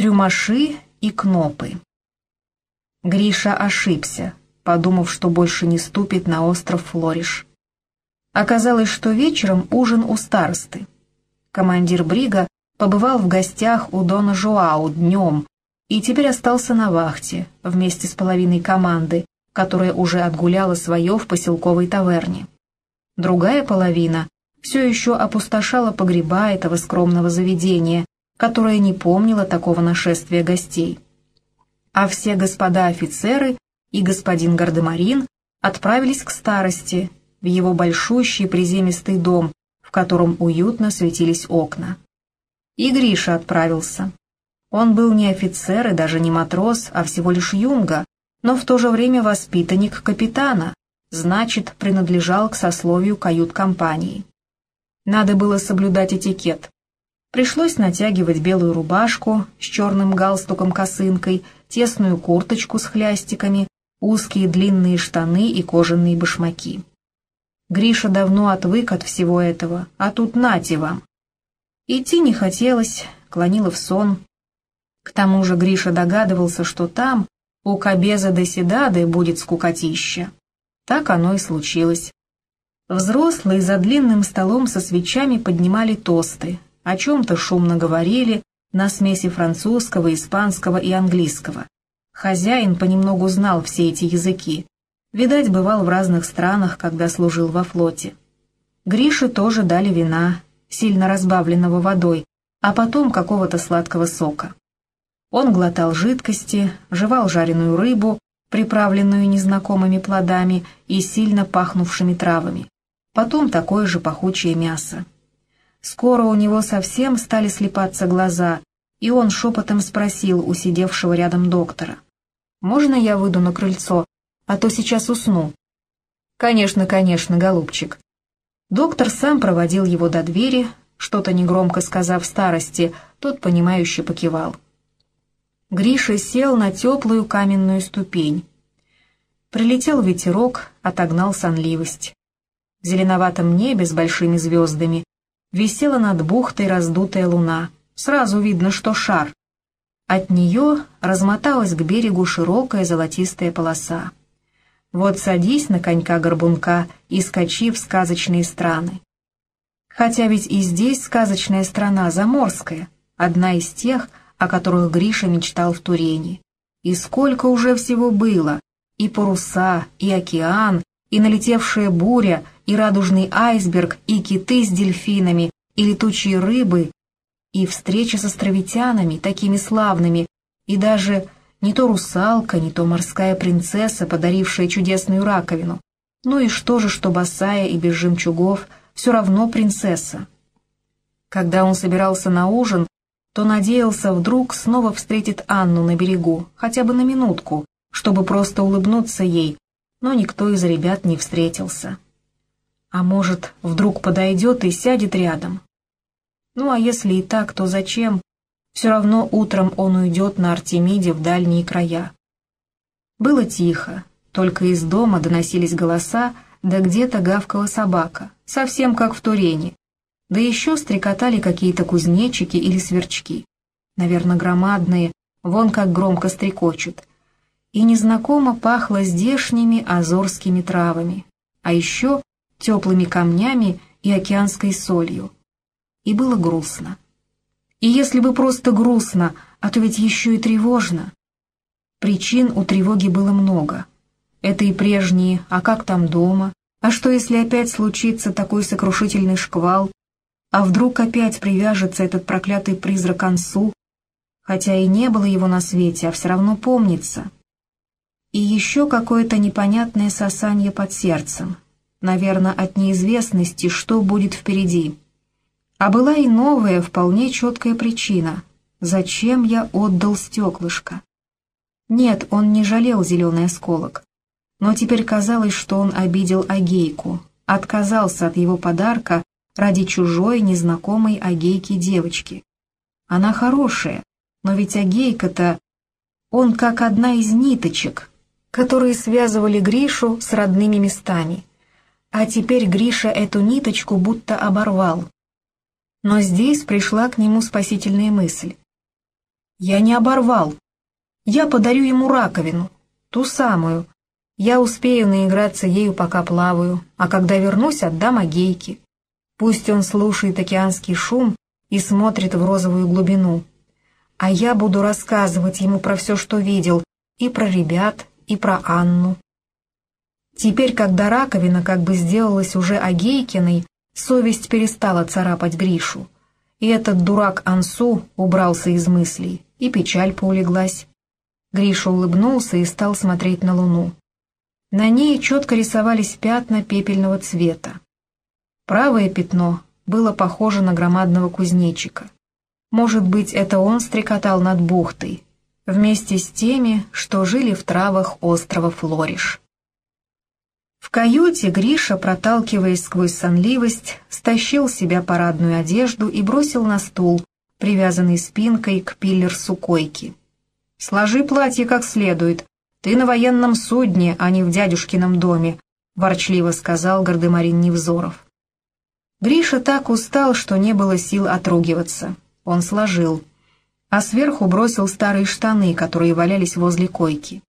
Трюмаши и кнопы. Гриша ошибся, подумав, что больше не ступит на остров Флориш. Оказалось, что вечером ужин у старосты. Командир Брига побывал в гостях у Дона Жуау днем и теперь остался на вахте вместе с половиной команды, которая уже отгуляла свое в поселковой таверне. Другая половина все еще опустошала погреба этого скромного заведения, которое не помнило такого нашествия гостей. А все господа офицеры и господин Гардемарин отправились к старости, в его большущий приземистый дом, в котором уютно светились окна. И Гриша отправился. Он был не офицер и даже не матрос, а всего лишь юнга, но в то же время воспитанник капитана, значит, принадлежал к сословию кают-компании. Надо было соблюдать этикет, Пришлось натягивать белую рубашку с черным галстуком-косынкой, тесную курточку с хлястиками, узкие длинные штаны и кожаные башмаки. Гриша давно отвык от всего этого, а тут нате вам. Идти не хотелось, клонило в сон. К тому же Гриша догадывался, что там, у Кабеза до Седады, будет скукотища. Так оно и случилось. Взрослые за длинным столом со свечами поднимали тосты, о чем-то шумно говорили на смеси французского, испанского и английского. Хозяин понемногу знал все эти языки. Видать, бывал в разных странах, когда служил во флоте. Грише тоже дали вина, сильно разбавленного водой, а потом какого-то сладкого сока. Он глотал жидкости, жевал жареную рыбу, приправленную незнакомыми плодами и сильно пахнувшими травами. Потом такое же пахучее мясо. Скоро у него совсем стали слепаться глаза, и он шепотом спросил у сидевшего рядом доктора. «Можно я выйду на крыльцо, а то сейчас усну?» «Конечно, конечно, голубчик». Доктор сам проводил его до двери, что-то негромко сказав старости, тот, понимающе покивал. Гриша сел на теплую каменную ступень. Прилетел ветерок, отогнал сонливость. В зеленоватом небе с большими звездами висела над бухтой раздутая луна. Сразу видно, что шар. От нее размоталась к берегу широкая золотистая полоса. Вот садись на конька-горбунка и скачи в сказочные страны. Хотя ведь и здесь сказочная страна заморская, одна из тех, о которых Гриша мечтал в Турене. И сколько уже всего было, и паруса, и океан, и налетевшая буря, и радужный айсберг, и киты с дельфинами, и летучие рыбы, и встреча с островитянами, такими славными, и даже не то русалка, не то морская принцесса, подарившая чудесную раковину. Ну и что же, что босая и без жемчугов, все равно принцесса. Когда он собирался на ужин, то надеялся вдруг снова встретит Анну на берегу, хотя бы на минутку, чтобы просто улыбнуться ей, но никто из ребят не встретился. А может, вдруг подойдет и сядет рядом. Ну а если и так, то зачем? Все равно утром он уйдет на Артемиде в дальние края. Было тихо, только из дома доносились голоса, да где-то гавкала собака, совсем как в Турене. Да еще стрекотали какие-то кузнечики или сверчки. Наверное, громадные, вон как громко стрекочут. И незнакомо пахло здешними азорскими травами, а еще теплыми камнями и океанской солью. И было грустно. И если бы просто грустно, а то ведь еще и тревожно. Причин у тревоги было много. Это и прежние, а как там дома? А что, если опять случится такой сокрушительный шквал? А вдруг опять привяжется этот проклятый призрак концу? Хотя и не было его на свете, а все равно помнится. И еще какое-то непонятное сосание под сердцем, наверное, от неизвестности, что будет впереди. А была и новая, вполне четкая причина. Зачем я отдал стеклышко? Нет, он не жалел зеленый осколок. Но теперь казалось, что он обидел Агейку, отказался от его подарка ради чужой, незнакомой Агейки девочки. Она хорошая, но ведь Агейка-то... Он как одна из ниточек, которые связывали Гришу с родными местами. А теперь Гриша эту ниточку будто оборвал. Но здесь пришла к нему спасительная мысль. Я не оборвал. Я подарю ему раковину, ту самую. Я успею наиграться ею, пока плаваю, а когда вернусь, отдам Агейке. Пусть он слушает океанский шум и смотрит в розовую глубину. А я буду рассказывать ему про все, что видел, и про ребят, и про Анну. Теперь, когда раковина как бы сделалась уже Агейкиной, совесть перестала царапать Гришу. И этот дурак Ансу убрался из мыслей, и печаль поулеглась. Гриша улыбнулся и стал смотреть на луну. На ней четко рисовались пятна пепельного цвета. Правое пятно было похоже на громадного кузнечика. Может быть, это он стрекотал над бухтой, вместе с теми, что жили в травах острова Флориш. В каюте Гриша, проталкиваясь сквозь сонливость, стащил себя парадную одежду и бросил на стул, привязанный спинкой к пиллерсу койки. «Сложи платье как следует. Ты на военном судне, а не в дядюшкином доме», — ворчливо сказал Гардемарин Невзоров. Гриша так устал, что не было сил отругиваться. Он сложил, а сверху бросил старые штаны, которые валялись возле койки.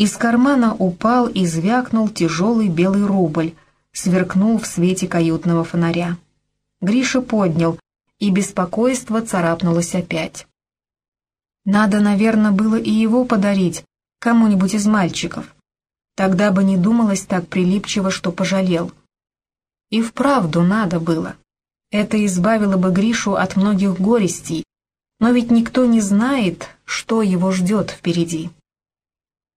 Из кармана упал и звякнул тяжелый белый рубль, сверкнул в свете каютного фонаря. Гриша поднял, и беспокойство царапнулось опять. Надо, наверное, было и его подарить кому-нибудь из мальчиков. Тогда бы не думалось так прилипчиво, что пожалел. И вправду надо было. Это избавило бы Гришу от многих горестей, но ведь никто не знает, что его ждет впереди.